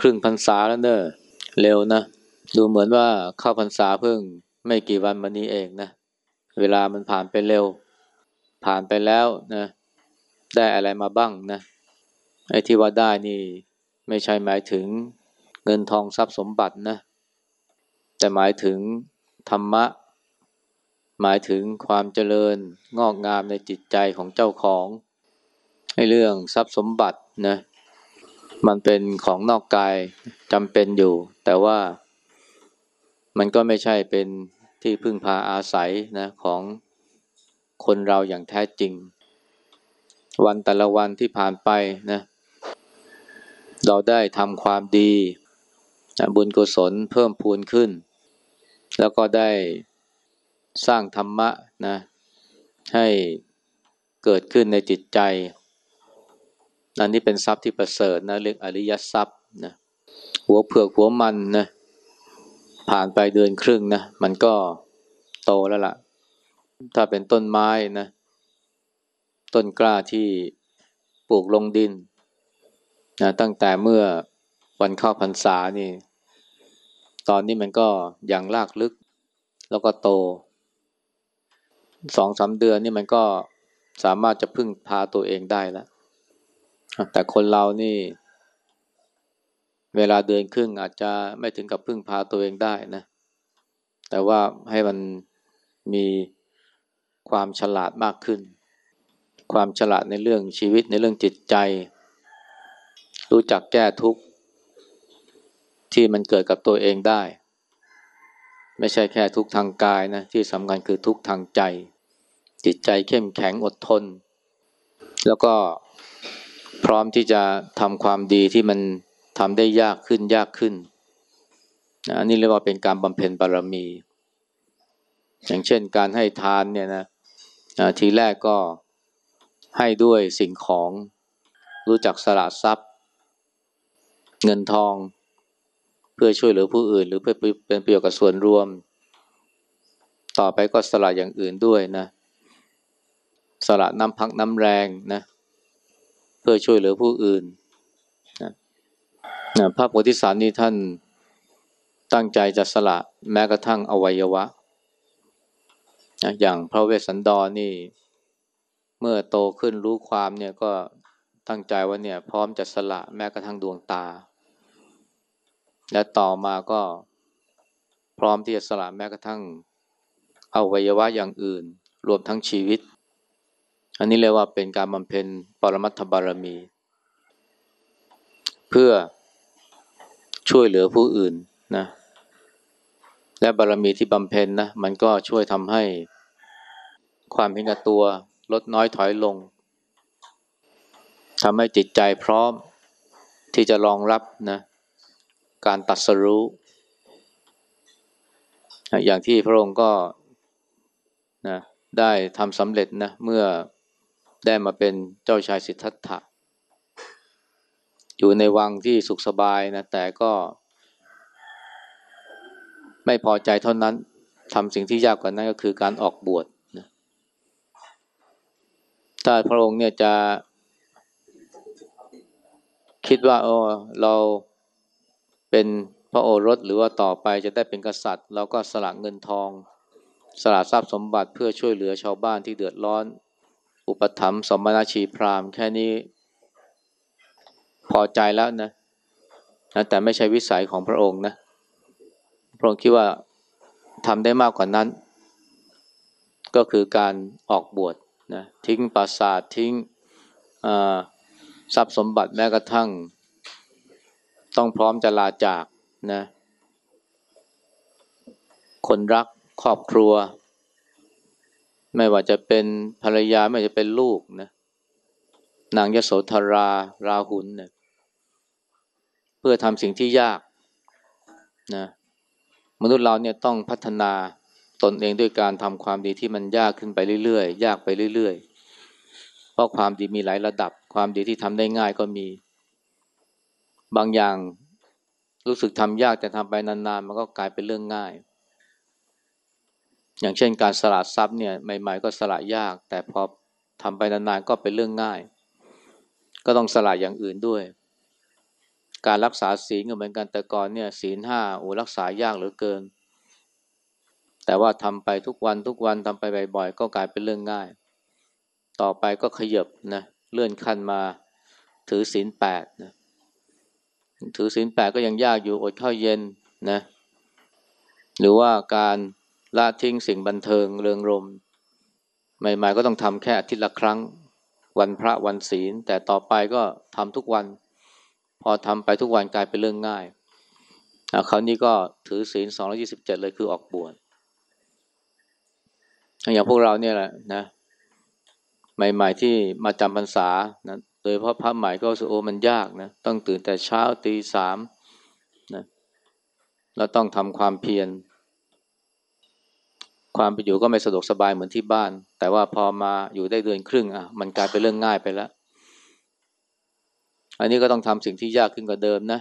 ครึ่งพรรษาแล้วเนอะเร็วนะ ดูเหมือนว่าเข้าพรรษาเพิ่งไม่กี่วันมานี้เองนะ เวลามันผ่านไปเร็ว ผ่านไปแล้วนะ ได้อะไรมาบ้างนะไอ้ที่ว่าได้นี่ไม่ใช่หมายถึงเงินทองทรัพย์สมบัตินะ แต่หมายถึงธรรมะ หมายถึงความเจริญงอกงามในจิตใจของเจ้าของให้เรื่องทรัพย์สมบัตินะ มันเป็นของนอกกายจำเป็นอยู่ แต่ว่ามันก็ไม่ใช่เป็นที่พึ่งพาอาศัยนะของคนเราอย่างแท้จริง วันแต่ละวันที่ผ่านไปนะเราได้ทำความดีนะบุญกุศลเพิ่มพูนขึ้น แล้วก็ได้สร้างธรรมะนะให้เกิดขึ้นในจิตใจ อันนี้เป็นทรัพย์ที่ประเสริฐนะเรียกอริยทรัพย์นะหัวเผือกหัวมันนะผ่านไปเดือนครึ่งนะมันก็โตแล้วละ่ะ ถ้าเป็นต้นไม้นะต้นกล้าที่ปลูกลงดินนะตั้งแต่เมื่อวันเข้าพรรษานี่ ตอนนี้มันก็ยังลากลึก แล้วก็โตสองสาเดือนนี่มันก็สามารถจะพึ่งพาตัวเองได้แล้ว แต่คนเรานี่ เวลาเดินครึ่งอาจจะไม่ถึงกับพึ่งพาตัวเองได้นะ แต่ว่าให้มันมีความฉลาดมากขึ้น ความฉลาดในเรื่องชีวิตในเรื่องจิตใจ รู้จักแก้ทุกข์ ที่มันเกิดกับตัวเองได้ ไม่ใช่แค่ทุกทางกายนะ ที่สำคัญคือทุกทางใจ จิตใจเข้มแข็งอดทน แล้วก็ พร้อมที่จะทำความดีที่มันทำได้ยากขึ้นยากขึ้นอันนี้เรียกว่าเป็นการบำเพ็ญบารมี อย่างเช่นการให้ทานเนี่ยนะทีแรกก็ให้ด้วยสิ่งของรู้จักสละทรัพย์ เงินทอง เพื่อช่วยเหลือผู้อื่น หรือเพื่อเป็นประโยชน์กับส่วนรวม ต่อไปก็สละอย่างอื่นด้วยนะ สละน้ำพักน้ำแรงนะ พื่อช่วยเหลือผู้อื่นนะนะพระโพธิสัตว์นี่ท่านตั้งใจจะสละแม้กระทั่งอวัยวะนะอย่างพระเวสสันดรนี่ เมื่อโตขึ้นรู้ความเนี่ยก็ตั้งใจว่าเนี่ย พร้อมจะสละแม้กระทั่งดวงตา และต่อมาก็พร้อมที่จะสละแม้กระทั่งอวัยวะอย่างอื่น รวมทั้งชีวิต อันนี้เรียกว่าเป็นการบำเพ็ญปรมัตถบารมี เพื่อช่วยเหลือผู้อื่นนะ และบารมีที่บำเพ็ญนะ มันก็ช่วยทำให้ความเห็นแก่ตัวลดน้อยถอยลงทำให้จิตใจพร้อมที่จะรองรับนะการตัดสรู้ อย่างที่พระองค์ก็นะได้ทำสำเร็จนะเมื่อ ได้มาเป็นเจ้าชายสิทธัตถะ อยู่ในวังที่สุขสบายนะ แต่ก็ ไม่พอใจเท่านั้นทำสิ่งที่ยากกว่านั้นก็คือการออกบวชนะถ้าพระองค์เนี่ยจะคิดว่าโอ้เราเป็นพระโอรสหรือว่าต่อไปจะได้เป็นกษัตริย์ เราก็สละเงินทอง สละทรัพย์สมบัติเพื่อช่วยเหลือชาวบ้านที่เดือดร้อน อุปถัมภ์สมณชีพราหมณ์แค่นี้พอใจแล้วนะนะแต่ไม่ใช่วิสัยของพระองค์นะ พระองค์คิดว่าทำได้มากกว่านั้น ก็คือการออกบวชนะทิ้งปราสาททิ้งทรัพย์สมบัติแม้กระทั่ง ต้องพร้อมจะลาจากนะ คนรักครอบครัว ไม่ว่าจะเป็นภรรยาไม่ว่าจะเป็นลูกนะนางยโสธรา ราหุลเนี่ยเพื่อทำสิ่งที่ยากนะมนุษย์เราเนี่ยต้องพัฒนาตนเองด้วยการทำความดีที่มันยากขึ้นไปเรื่อยๆ ยากไปเรื่อยๆ เพราะความดีมีหลายระดับ ความดีที่ทำได้ง่ายก็มี บางอย่างรู้สึกทำยากแต่ทำไปนานๆ มันก็กลายเป็นเรื่องง่าย อย่างเช่นการสละทรัพย์เนี่ยใหม่ ๆ ก็สละยาก แต่พอทำไปนานๆก็เป็นเรื่องง่าย ก็ต้องสละอย่างอื่นด้วย การรักษาศีลก็เหมือนกันแต่ก่อนเนี่ยศีลห้าโอ้รักษายากเหลือเกิน แต่ว่าทำไปทุกวันทุกวันทำไปบ่อยๆก็กลายเป็นเรื่องง่าย ต่อไปก็ขยับนะเลื่อนขั้นมาถือศีลแปดนะถือศีลแปดก็ยังยากอยู่อดข้าวเย็นนะหรือว่าการ ละทิ้งสิ่งบันเทิงเริงรม ใหม่ๆก็ต้องทำแค่อาทิตย์ละครั้ง วันพระวันศีล แต่ต่อไปก็ทำทุกวัน พอทำไปทุกวันกลายเป็นเรื่องง่ายคราวนี้ก็ถือศีลสองยี่สิบเจ็ดเลยคือออกบวชอย่างพวกเราเนี่ยแหละนะ ใหม่ ๆ ที่มาจำพรรษานะโดยเพราะพระใหม่ก็สุโอมันยากนะต้องตื่นแต่เช้าตีสามนะแล้วต้องทำความเพียร ความไปอยู่ก็ไม่สะดวกสบายเหมือนที่บ้าน แต่ว่าพอมาอยู่ได้เดือนครึ่งอะมันกลายเป็นเรื่องง่ายไปแล้ว อันนี้ก็ต้องทำสิ่งที่ยากขึ้นกว่าเดิมนะ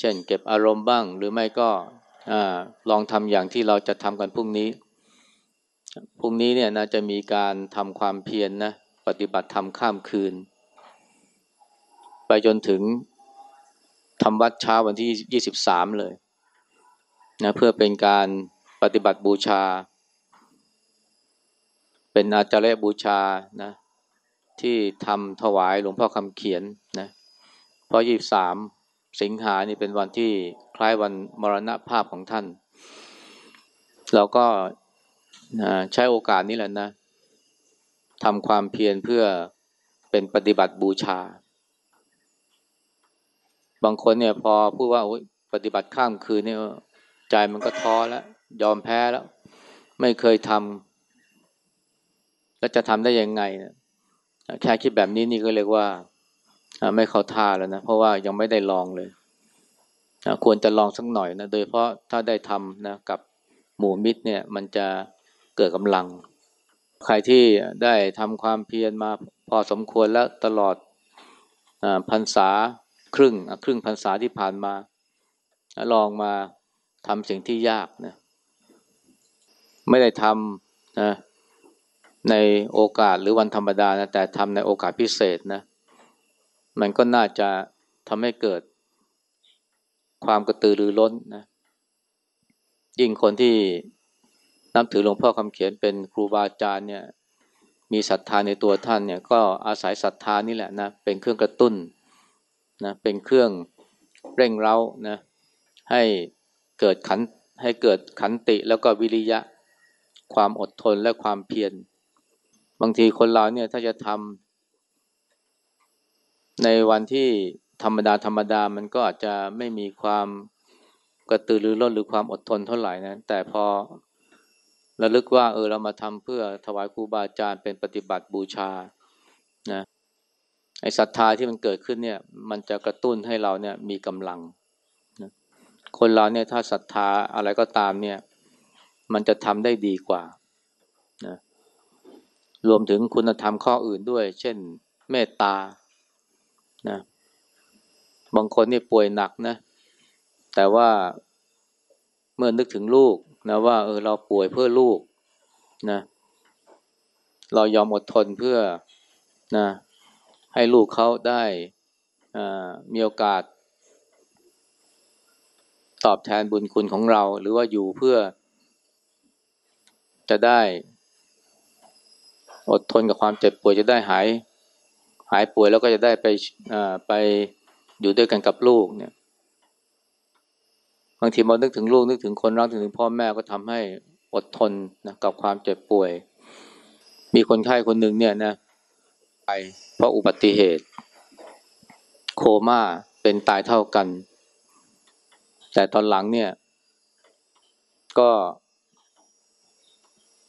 เช่น เก็บอารมณ์บ้าง หรือไม่ก็ลองทำอย่างที่เราจะทำกันพรุ่งนี้ พรุ่งนี้เนี่ยนะจะมีการทำความเพียรนนะปฏิบัติธรรมข้ามคืน ไปจนถึงทำวัดเช้าวันที่ยี่สิบสามเลยนะเพื่อเป็นการ ปฏิบัติบูชา เป็นอาจารย์บูชานะที่ทำถวายหลวงพ่อคำเขียนนะเพราะยี่สามสิงหานี่เป็นวันที่คล้ายวันมรณภาพของท่าน เราก็ใช้โอกาสนี้แหละนะทำความเพียรเพื่อเป็นปฏิบัติบูชา บางคนเนี่ยพอพูดว่าปฏิบัติข้ามคืนเนี่ยใจมันก็ท้อแล้ว ยอมแพ้แล้ว ไม่เคยทำแล้วจะทำได้ยังไงนะแค่คิดแบบนี้นี่ก็เรียกว่าไม่เข้าท่าแล้วนะ เพราะว่ายังไม่ได้ลองเลยควรจะลองสักหน่อยนะ โดยเพราะถ้าได้ทำนะกับหมู่มิตรเนี่ย มันจะเกิดกำลัง ใครที่ได้ทำความเพียรมาพอสมควรแล้วตลอดพรรษาครึ่งครึ่งพรรษาที่ผ่านมา ลองมาทำสิ่งที่ยากนะ ไม่ได้ทำนะในโอกาสหรือวันธรรมดานะแต่ทำในโอกาสพิเศษนะ มันก็น่าจะทำให้เกิดความกระตือรือร้นนะ ยิ่งคนที่นับถือหลวงพ่อคำเขียนเป็นครูบาอาจารย์เนี่ย มีศรัทธาในตัวท่านเนี่ย ก็อาศัยศรัทธานี่แหละนะเป็นเครื่องกระตุ้นนะเป็นเครื่องเร่งเร้านะให้เกิดขันให้เกิดขันติแล้วก็วิริยะ ความอดทนและความเพียร บางทีคนเราเนี่ยถ้าจะทำในวันที่ธรรมดาธรรมดามันก็อาจจะไม่มีความกระตือรือร้นหรือความอดทนเท่าไหร่นะ แต่พอระลึกว่าเออเรามาทำเพื่อถวายครูบาอาจารย์เป็นปฏิบัติบูชานะไอศรัทธาที่มันเกิดขึ้นเนี่ย มันจะกระตุ้นให้เราเนี่ยมีกำลังนะคนเราเนี่ยถ้าศรัทธาอะไรก็ตามเนี่ย มันจะทำได้ดีกว่านะรวมถึงคุณธรรมข้ออื่นด้วย เช่น เมตตานะบางคนนี่ป่วยหนักนะ แต่ว่าเมื่อนึกถึงลูกนะว่าเออเราป่วยเพื่อลูกนะเรายอมอดทนเพื่อนะให้ลูกเขาได้มีโอกาส ตอบแทนบุญคุณของเรา หรือว่าอยู่เพื่อ จะได้ อดทนกับความเจ็บป่วยจะได้หาย หายป่วยแล้วก็จะได้ไปไปอยู่ด้วยกันกับลูกเนี่ย บางทีเรานึกถึงลูกนึกถึงคนรักถึงพ่อแม่ก็ทำให้อดทนนะกับความเจ็บป่วย มีคนไข้คนหนึ่งเนี่ยนะไปเพราะอุบัติเหตุ โคม่าเป็นตายเท่ากัน แต่ตอนหลังเนี่ย ก็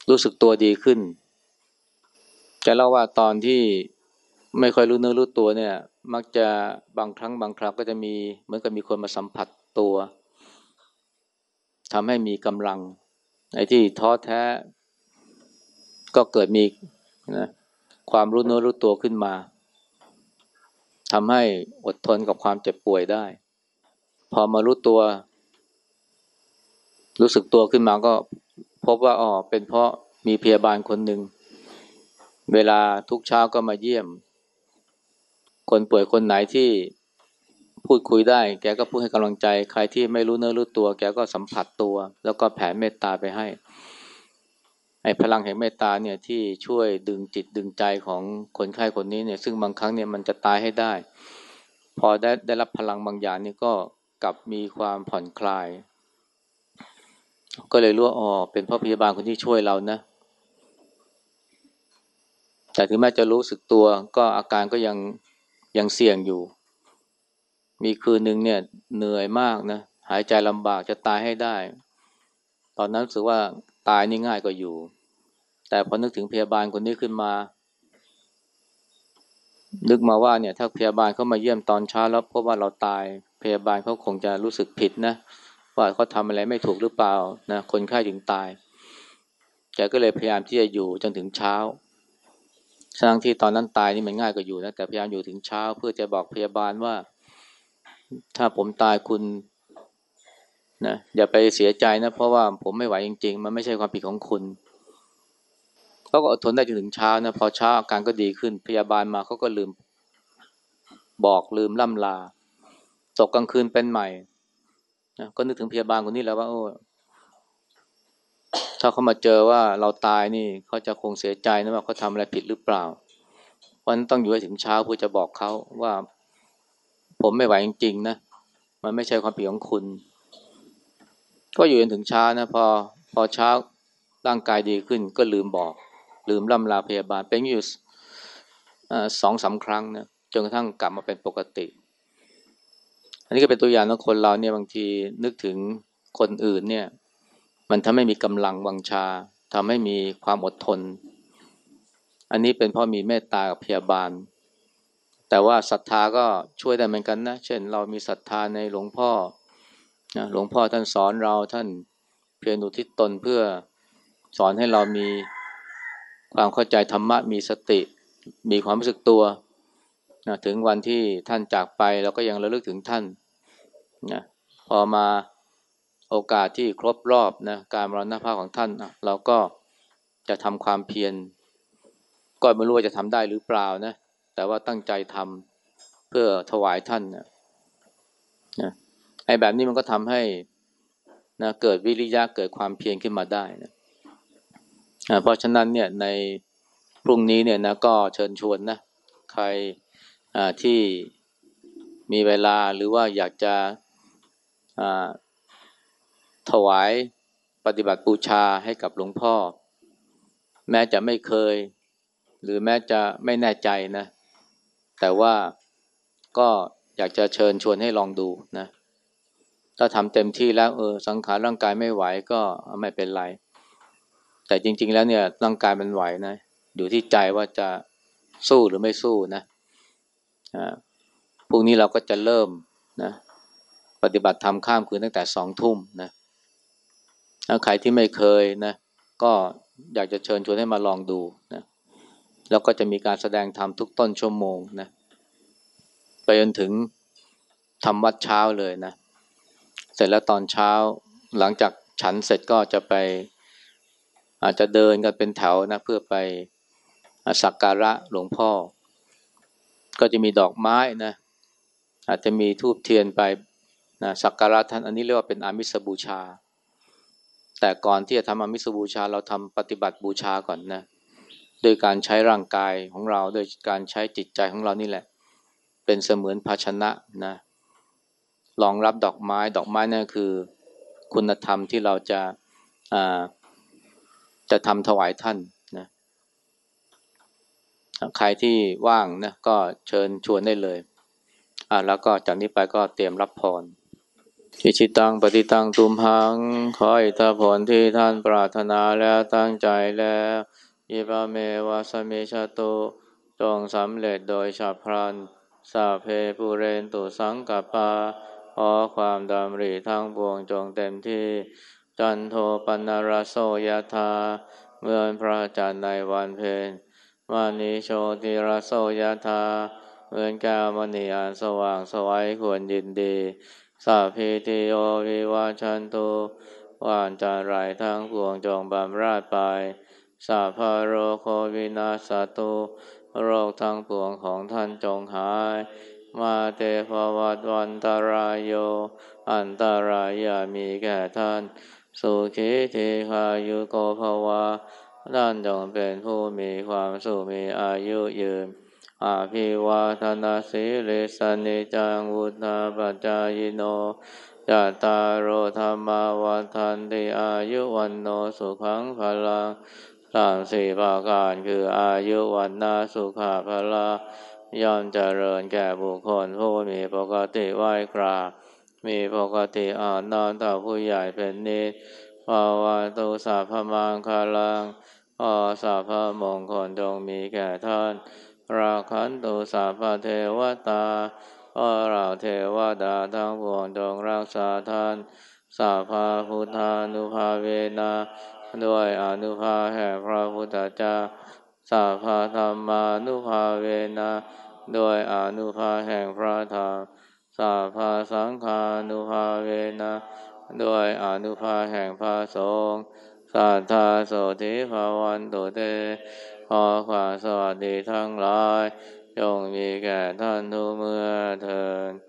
รู้สึกตัวดีขึ้นจะเล่าว่าตอนที่ไม่ค่อยรู้เนื้อรู้ตัวเนี่ย มักจะบางครั้งบางคราวก็จะมีเหมือนกับมีคนมาสัมผัสตัวทำให้มีกำลังไอ้ที่ท้อแท้ ก็เกิดมีนะความรู้เนื้อรู้ตัวขึ้นมาทำให้อดทนกับความเจ็บป่วยได้ พอมารู้ตัว รู้สึกตัวขึ้นมาก็ พบว่าอ๋อเป็นเพราะมีพยาบาลคนหนึ่ง เวลาทุกเช้าก็มาเยี่ยม คนป่วยคนไหนที่พูดคุยได้ แกก็พูดให้กำลังใจ ใครที่ไม่รู้เนื้อรู้ตัว แกก็สัมผัสตัว แล้วก็แผ่เมตตาไปให้ ไอ้พลังแห่งเมตตาเนี่ยที่ช่วยดึงจิตดึงใจของคนไข้คนนี้เนี่ย ซึ่งบางครั้งเนี่ยมันจะตายให้ได้ พอได้ได้รับพลังบางอย่างนี่ก็กลับมีความผ่อนคลาย ก็เลยรู้ว่าอ๋อเป็นพ่อพยาบาลคนที่ช่วยเรานะ แต่ถึงแม้จะรู้สึกตัว ก็อาการก็ยังยังเสี่ยงอยู่ มีคืนหนึ่งเนี่ยเหนื่อยมากนะหายใจลำบากจะตายให้ได้ ตอนนั้นรู้สึกว่าตายนี่ง่ายกว่าอยู่ แต่พอนึกถึงพยาบาลคนนี้ขึ้นมา นึกมาว่าเนี่ย ถ้าพยาบาลเขามาเยี่ยมตอนเช้าแล้วพบว่าเราตายพยาบาลเขาคงจะรู้สึกผิดนะ ว่าเขาทำอะไรไม่ถูกหรือเปล่านะคนไข้ถึงตายแกก็เลยพยายามที่จะอยู่จนถึงเช้าทั้งที่ตอนนั้นตายนี่มันง่ายกว่าอยู่นะแต่พยายามอยู่ถึงเช้า เพื่อจะบอกพยาบาลว่า ถ้าผมตายคุณนะอย่าไปเสียใจนะเพราะว่าผมไม่ไหวจริง ๆ มันไม่ใช่ความผิดของคุณเขาก็อดทนได้จนถึงเช้านะพอเช้าอาการก็ดีขึ้น พยาบาลมาเขาก็ลืม บอกลืมล่ำลา ตกกลางคืนเป็นใหม่ นะก็นึกถึงพยาบาลคนนี้แล้วว่า โอ้ถ้าเขามาเจอว่าเราตายนี่เขาจะคงเสียใจนะว่าเขาทำอะไรผิดหรือเปล่าเพราะนั้นต้องอยู่ให้ถึงเช้าเพื่อจะบอกเขาว่า ผมไม่ไหวจริงๆนะมันไม่ใช่ความผิดของคุณ ก็อยู่จนถึงเช้านะ พอพอเช้าร่างกายดีขึ้น ก็ลืมบอก ลืมล่ำลาพยาบาลเป็นอยู่สองสาครั้งนะจนกระทั่งกลับมาเป็นปกติ อันนี้ก็เป็นตัวอย่างว่าคนเราเนี่ยบางทีนึกถึงคนอื่นเนี่ย มันทำให้มีกำลังวังชาทำให้มีความอดทน อันนี้เป็นเพราะมีเมตตากับพยาบาล แต่ว่าศรัทธาก็ช่วยได้เหมือนกันนะ เช่น เรามีศรัทธาในหลวงพ่อนะหลวงพ่อท่านสอนเราท่านเพียรอุทิศตนเพื่อสอนให้เรามีความเข้าใจธรรมะมีสติ มีความรู้สึกตัว นะถึงวันที่ท่านจากไปเราก็ยังระลึกถึงท่านนะพอมาโอกาสที่ครบรอบนะการมรณภาพของท่านเราก็จะทำความเพียรก็ไม่รู้ว่าจะทำได้หรือเปล่านะแต่ว่าตั้งใจทำเพื่อถวายท่านนะนะไอ้แบบนี้มันก็ทำให้นะเกิดวิริยะเกิดความเพียรขึ้นมาได้นะเพราะฉะนั้นเนี่ยในพรุ่งนี้เนี่ยนะก็เชิญชวนนะใคร ที่มีเวลาหรือว่าอยากจะถวายปฏิบัติบูชาให้กับหลวงพ่อ แม้จะไม่เคย หรือแม้จะไม่แน่ใจนะ แต่ว่าก็อยากจะเชิญชวนให้ลองดูนะ ถ้าทำเต็มที่แล้วเออสังขารร่างกายไม่ไหวก็ไม่เป็นไร แต่จริง ๆ แล้วเนี่ยร่างกายมันไหวนะ อยู่ที่ใจว่าจะสู้หรือไม่สู้นะ พรุ่งนี้เราก็จะเริ่มนะปฏิบัติธรรมข้ามคืนตั้งแต่สองทุ่มนะถ้าใครที่ไม่เคยนะก็อยากจะเชิญชวนให้มาลองดูนะแล้วก็จะมีการแสดงธรรมทุกต้นชั่วโมงนะไปจนถึงทำวัดเช้าเลยนะ เสร็จแล้วตอนเช้าหลังจากฉันเสร็จก็จะไป อาจจะเดินกันเป็นแถวนะ เพื่อไปสักการะหลวงพ่อ ก็จะมีดอกไม้นะอาจจะมีทูบเทียนไปนะสักการะท่านอันนี้เรียกว่าเป็นอามิสบูชา แต่ก่อนที่จะทำอมิสบูชาเราทำปฏิบัติบูชาก่อนนะโดยการใช้ร่างกายของเราโดยการใช้จิตใจของเรานี่แหละ เป็นเสมือนภาชนะนะรองรับดอกไม้ดอกไม้นั่นคือคุณธรรมที่เราจะจะทำถวายท่าน ใครที่ว่างนะก็เชิญชวนได้เลยอ่าแล้วก็จากนี้ไปก็เตรียมรับพรอิจฉิตังปัตถิตังตุมหัง ขออิฏฐผลที่ท่านปรารถนาแล้วตั้งใจแล้วขิปปะเมวะสะมิชฌะตุจงสำเร็จโดยฉับพลันสัพเพปูเรนตุสังกัปปาขอความดำริทั้งปวงจงเต็มที่ จันโทปัณณะระโสยะถาเมื่อพระจันทร์ในวันเพ็ญ มะณิโชติระโสยะถาเมื่อแก้วมณีอันสว่างสวัยควรยินดีสัพพิติโยวิวัชันตุวานจารายทั้งปวงจงบำราดไปสัพพโรโควินาสตุโรคทั้งปวงของท่านจงหาย มาเตภวัตวันตรายโย อันตรายามีแก่ท่าน สุขีเทคายุโกภวา ท่านจงเป็นผู้มีความสุขมีอายุยืนอาภิวาทนาสิริสนิจังวุฒาปัจจายโนจัตตารโอธรรมาวันทันติอายุวันโนสุขังพลังสามสี่ประการคืออายุวันนาสุขาพลาย่อมเจริญแก่บุคคลผู้มีปกติไหวกราบมีปกติอ่อนนอนต่อผู้ใหญ่เป็นนิสภาวะตุสัพพมังคาลัง ขอสัพพมงคลจงมีแก่ท่าน ราคันตุสัพพเทวตาอเราเทวดาทั้งปวงจงรักษาท่านสัพพพุทธานุภาเวนะด้วยอนุภาแห่งพระพุทธเจ้าสัพพธรรมานุภาเวนะด้วยอนุภาแห่งพระธรรมสัพพสังฆานุภาเวนะด้วยอนุภาแห่งพระสงฆ์ สัทธาโสธิภาวันตุเตขอความสวัสดีทั้งหลายจงมีแก่ท่านทุกเมื่อเทิน